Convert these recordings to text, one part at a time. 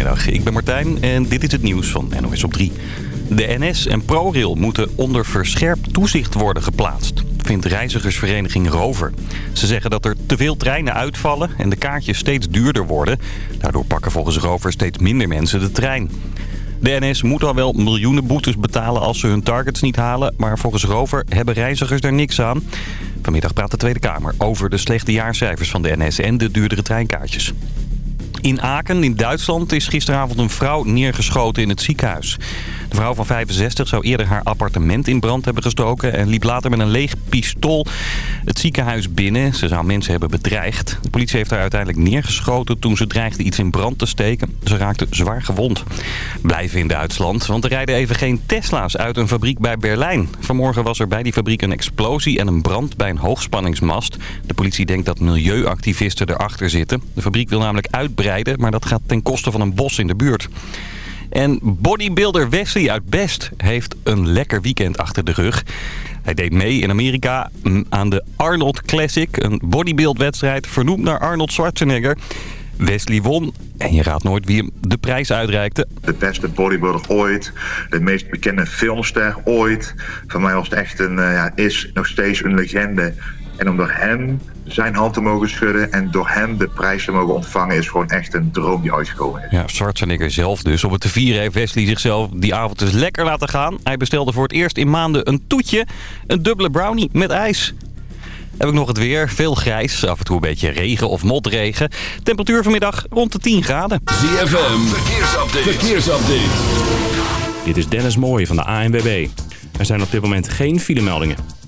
Goedemiddag, ik ben Martijn en dit is het nieuws van NOS op 3. De NS en ProRail moeten onder verscherpt toezicht worden geplaatst, vindt reizigersvereniging Rover. Ze zeggen dat er te veel treinen uitvallen en de kaartjes steeds duurder worden. Daardoor pakken volgens Rover steeds minder mensen de trein. De NS moet al wel miljoenen boetes betalen als ze hun targets niet halen... maar volgens Rover hebben reizigers daar niks aan. Vanmiddag praat de Tweede Kamer over de slechte jaarcijfers van de NS en de duurdere treinkaartjes. In Aken in Duitsland is gisteravond een vrouw neergeschoten in het ziekenhuis. De vrouw van 65 zou eerder haar appartement in brand hebben gestoken... en liep later met een leeg pistool het ziekenhuis binnen. Ze zou mensen hebben bedreigd. De politie heeft haar uiteindelijk neergeschoten toen ze dreigde iets in brand te steken. Ze raakte zwaar gewond. Blijven in Duitsland, want er rijden even geen Tesla's uit een fabriek bij Berlijn. Vanmorgen was er bij die fabriek een explosie en een brand bij een hoogspanningsmast. De politie denkt dat milieuactivisten erachter zitten. De fabriek wil namelijk uitbreiden, maar dat gaat ten koste van een bos in de buurt. En bodybuilder Wesley uit Best heeft een lekker weekend achter de rug. Hij deed mee in Amerika aan de Arnold Classic, een bodybuildwedstrijd vernoemd naar Arnold Schwarzenegger. Wesley won en je raadt nooit wie hem de prijs uitreikte. De beste bodybuilder ooit, de meest bekende filmster ooit. Voor mij was het echt een, uh, ja, is nog steeds een legende. En om door hem zijn hand te mogen schudden en door hem de prijs te mogen ontvangen is gewoon echt een droom die uitgekomen is. Ja, Schwarzenegger zelf dus. Om het te vieren heeft Wesley zichzelf die avond dus lekker laten gaan. Hij bestelde voor het eerst in maanden een toetje, een dubbele brownie met ijs. Heb ik nog het weer. Veel grijs, af en toe een beetje regen of motregen. Temperatuur vanmiddag rond de 10 graden. ZFM, verkeersupdate. verkeersupdate. Dit is Dennis Mooij van de ANWB. Er zijn op dit moment geen filemeldingen.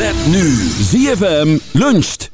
Met nu ZFM luncht.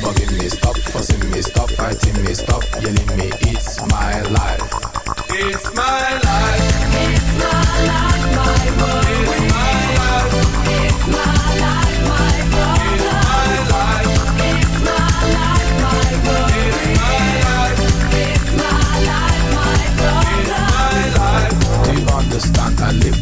bugging me, stop fussing me, stop fighting me, stop yelling me. It's my life. It's my life. It's my life. It's my life. It's my life, my world. It's my life. It's my life, my world. It's my life. It's my life, my world. It's my life. Do you understand? I live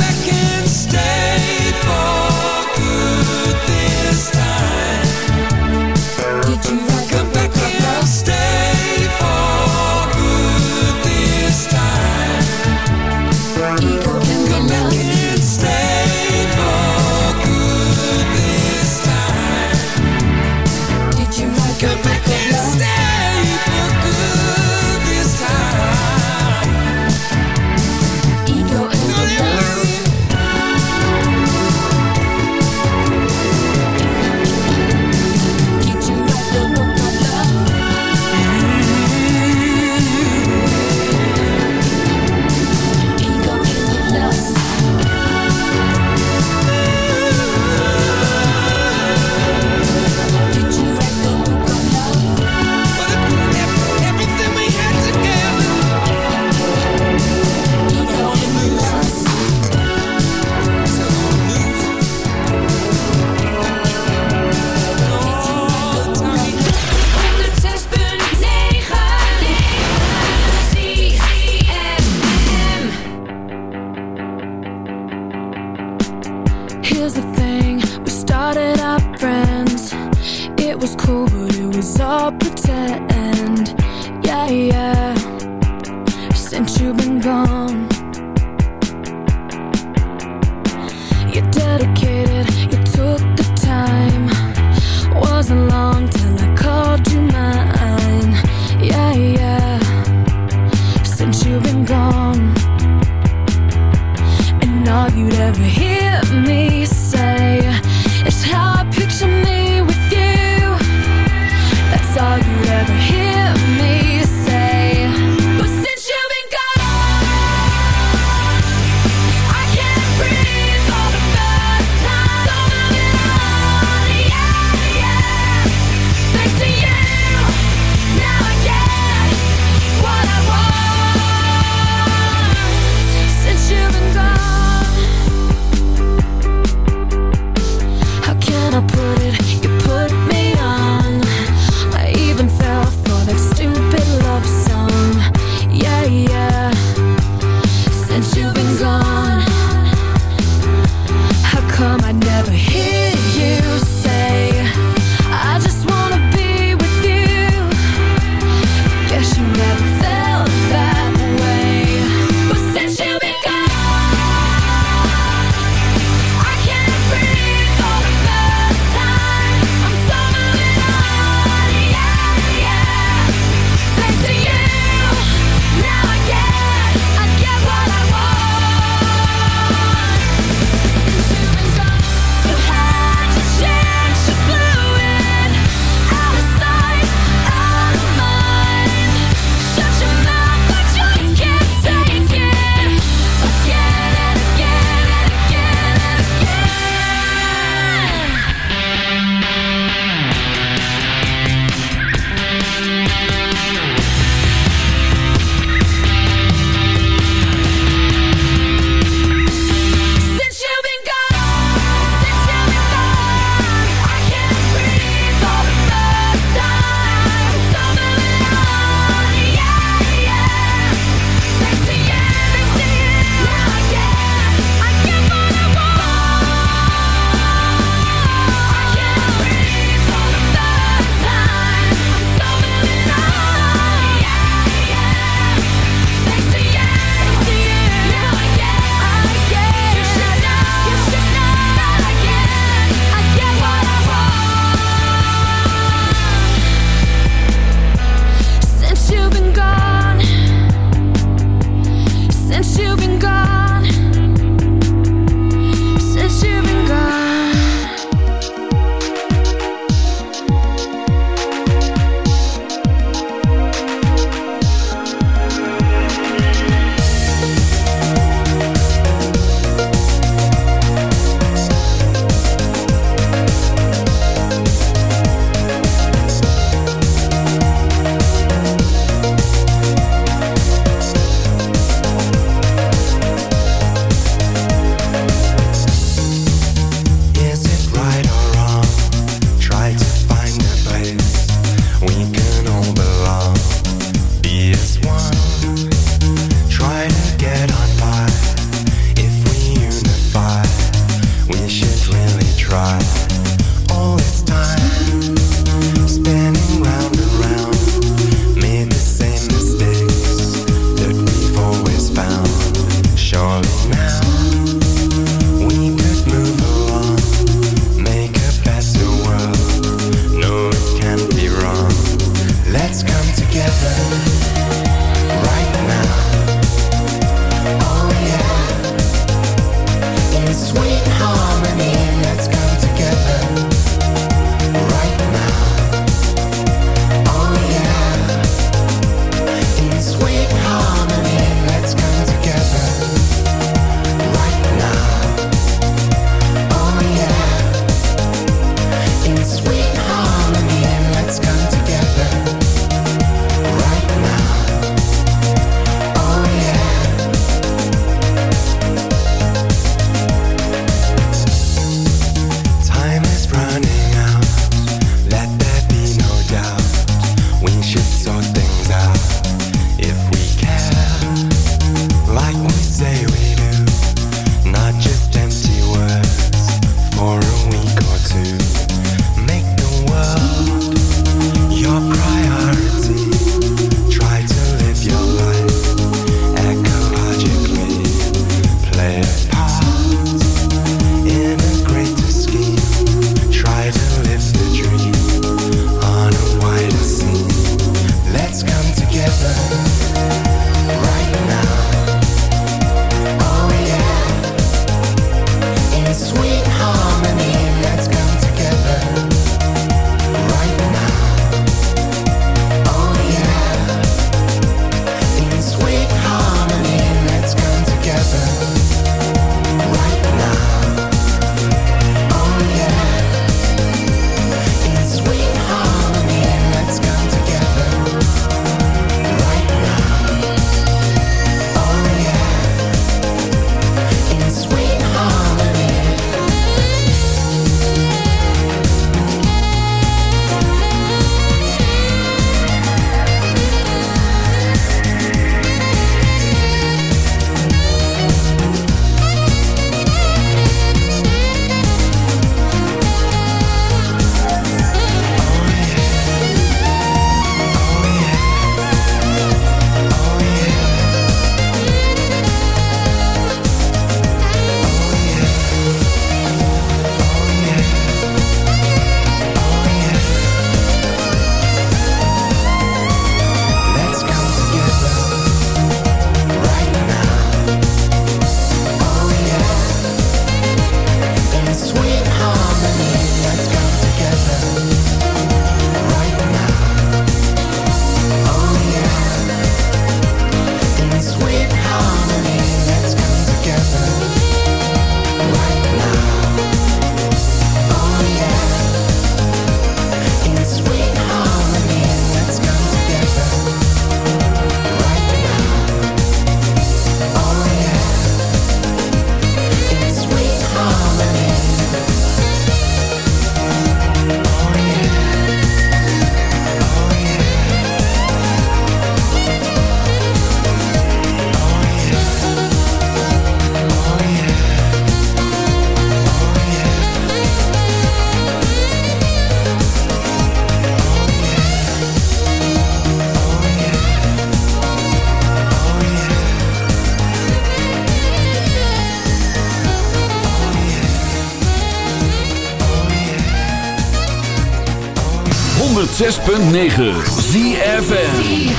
106.9 ZFM.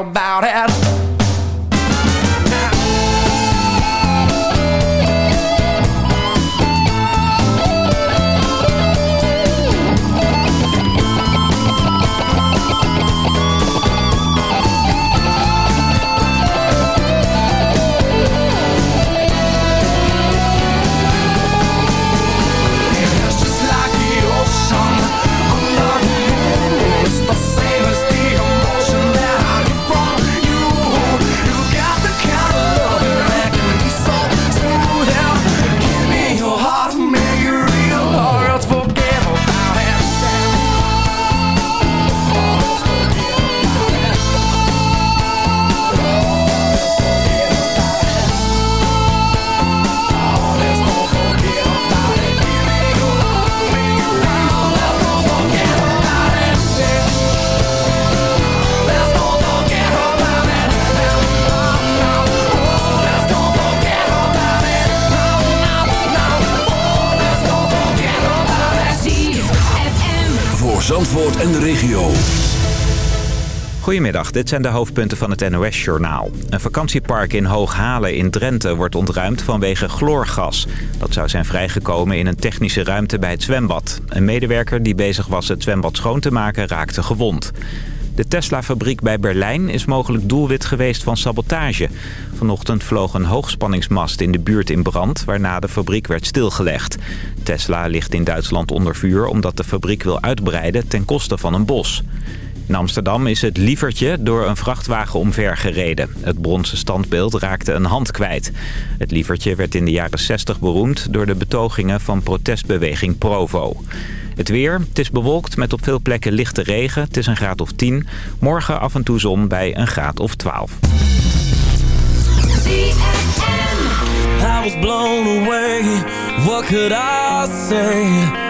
About it. Zandvoort en de regio. Goedemiddag, dit zijn de hoofdpunten van het NOS-journaal. Een vakantiepark in Hooghalen in Drenthe wordt ontruimd vanwege chloorgas. Dat zou zijn vrijgekomen in een technische ruimte bij het zwembad. Een medewerker die bezig was het zwembad schoon te maken raakte gewond. De Tesla-fabriek bij Berlijn is mogelijk doelwit geweest van sabotage. Vanochtend vloog een hoogspanningsmast in de buurt in brand... waarna de fabriek werd stilgelegd. Tesla ligt in Duitsland onder vuur omdat de fabriek wil uitbreiden ten koste van een bos. In Amsterdam is het lievertje door een vrachtwagen omvergereden. Het bronzen standbeeld raakte een hand kwijt. Het lievertje werd in de jaren 60 beroemd door de betogingen van protestbeweging Provo. Het weer, het is bewolkt met op veel plekken lichte regen. Het is een graad of 10. Morgen af en toe zon bij een graad of 12. I was blown away. What could I say?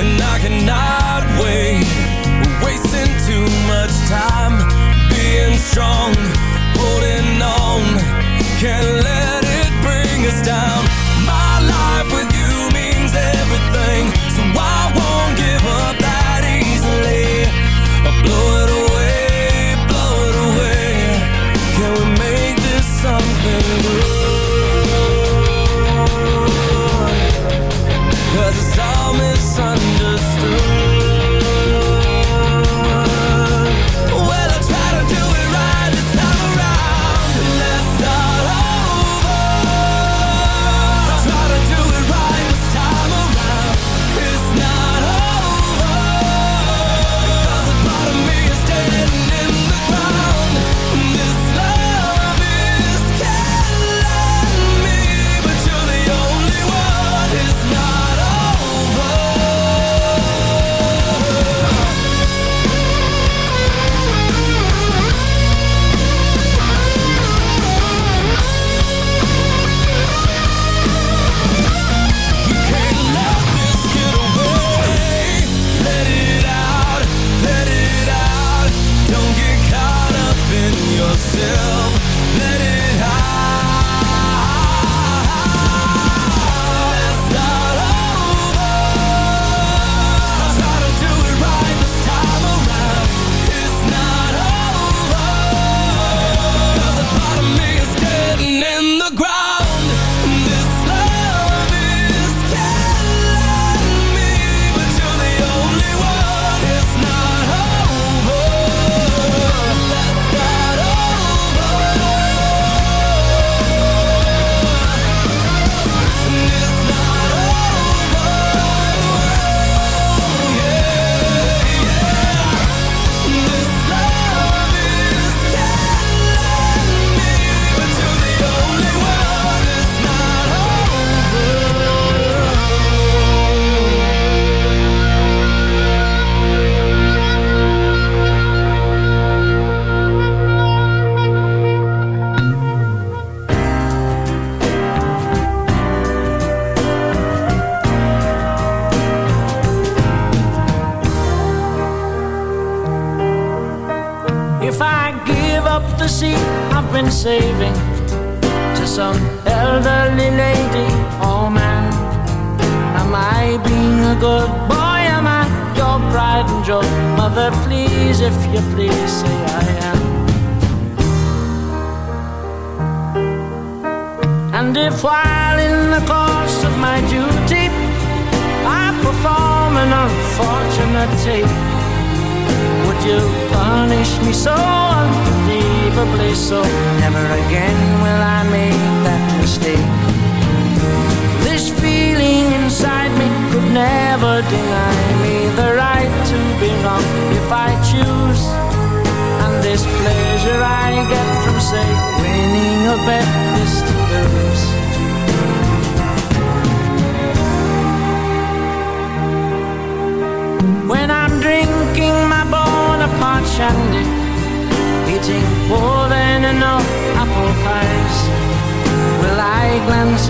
And I cannot wait. Wasting too much time being strong, holding on. Can't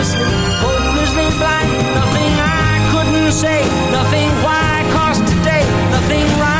recklessly, hopelessly blind, nothing I couldn't say, nothing why, cause today, nothing rhyme.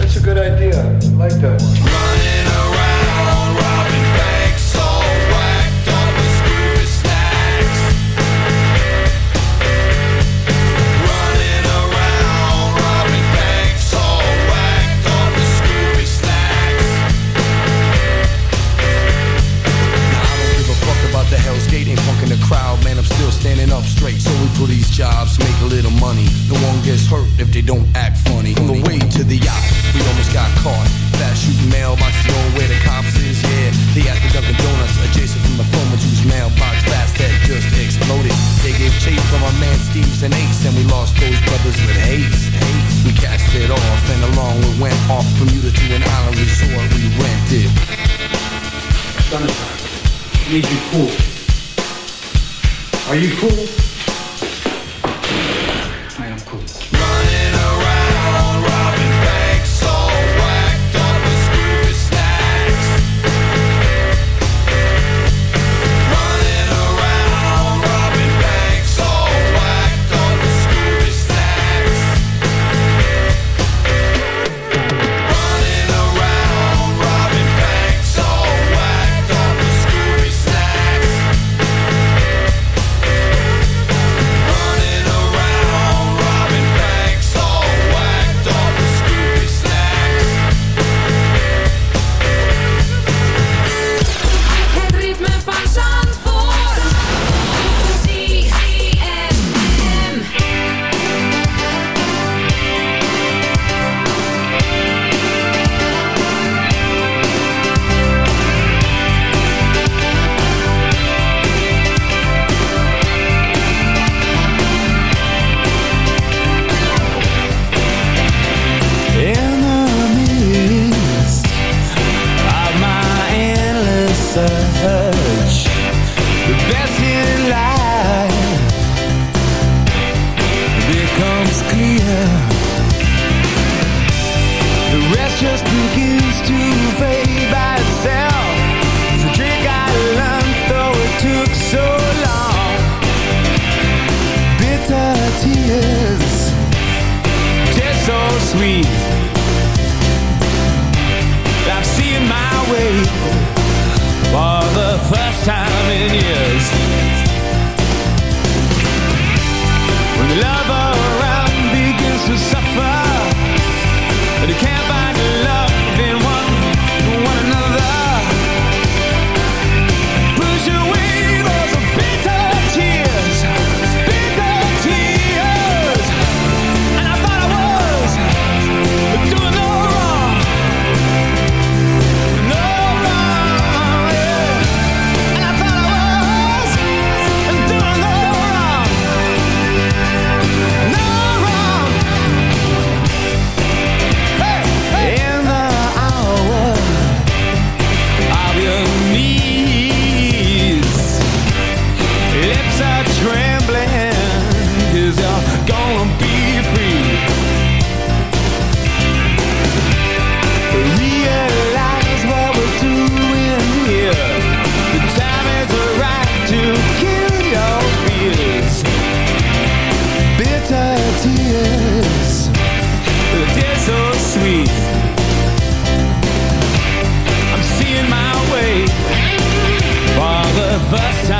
that's a good idea. I like that one. Running around, robbing banks, all whacked up with Scooby Snacks. Running around, robbing banks, all whacked up with Scooby Snacks. Now I don't give a fuck about the Hell's Gate, ain't punking the crowd, man. I'm still standing up straight. So we do these jobs, make a little money. No one gets hurt if they don't act funny. On the way to the yacht, we almost got caught. Fast shooting mailboxes, going where the cops is, yeah. They at the Dunkin' Donuts, adjacent from the phone whose mailbox fast had just exploded. They gave chase from our man Steve's and Ace, and we lost those brothers with haste. haste. We cast it off, and along we went off Bermuda to an island resort we rented. Sunshine, need you cool. Are you cool? tears. The tears so sweet. I'm seeing my way for the first time.